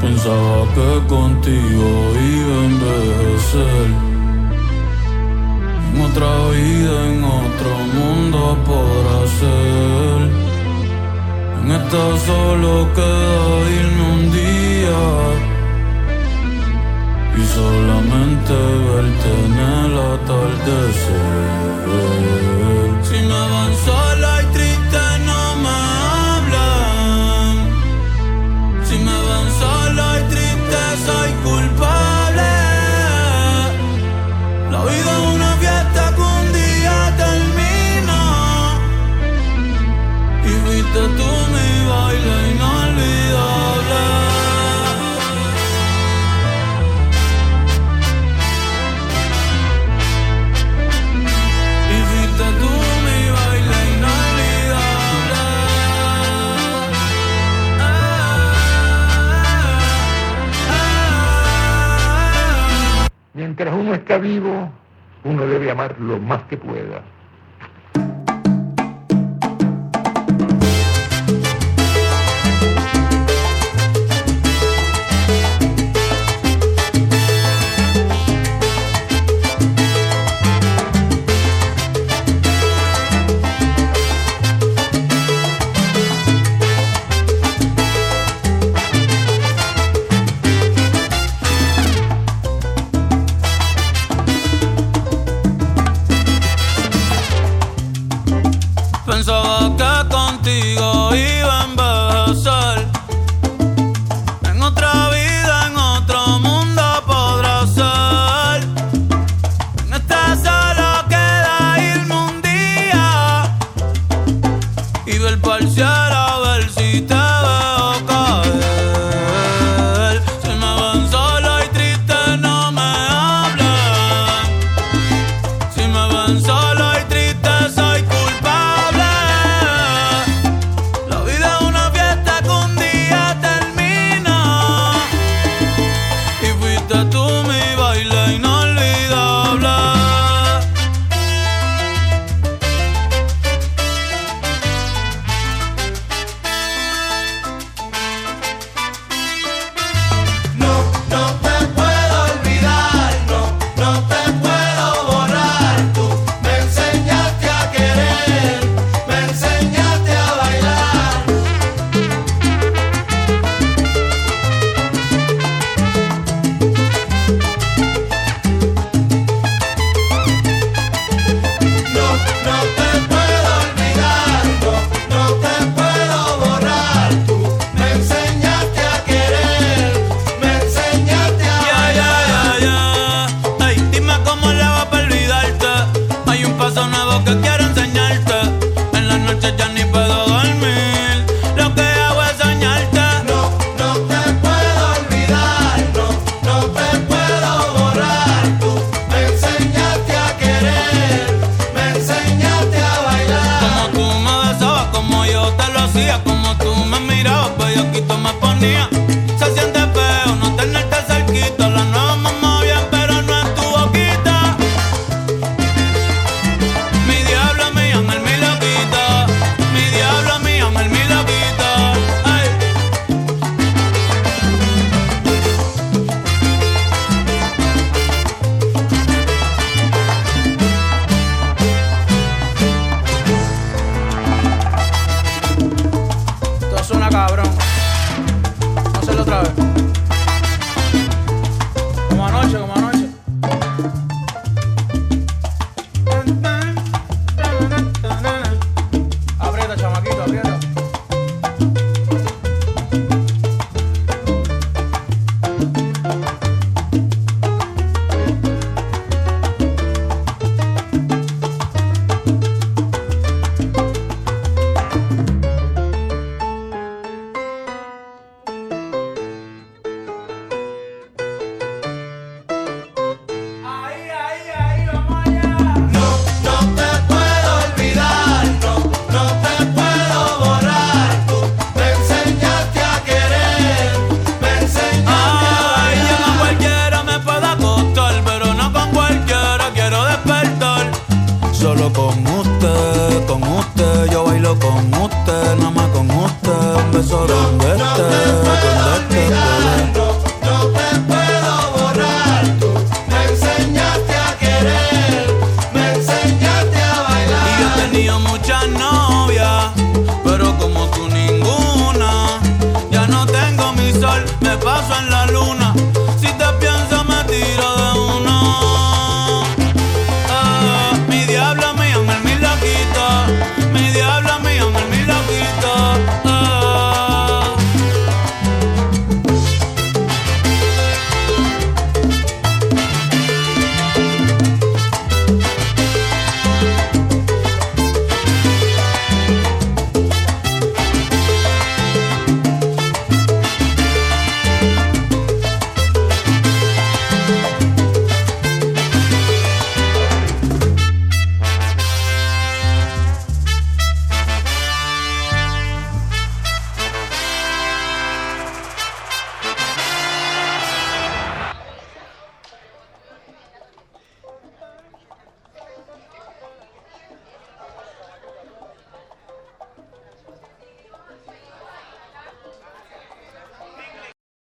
Pensaba que contigo iba a envejecer. En otra vida, en otro mundo por hacer. En esta solo queda irme un día. Y solamente verte en el atardecer. Si me avanzas. uno está vivo, uno debe amar lo más que pueda. el parcial. usted, con usted, yo bailo con usted, nada más con usted, un beso donde esté, donde esté,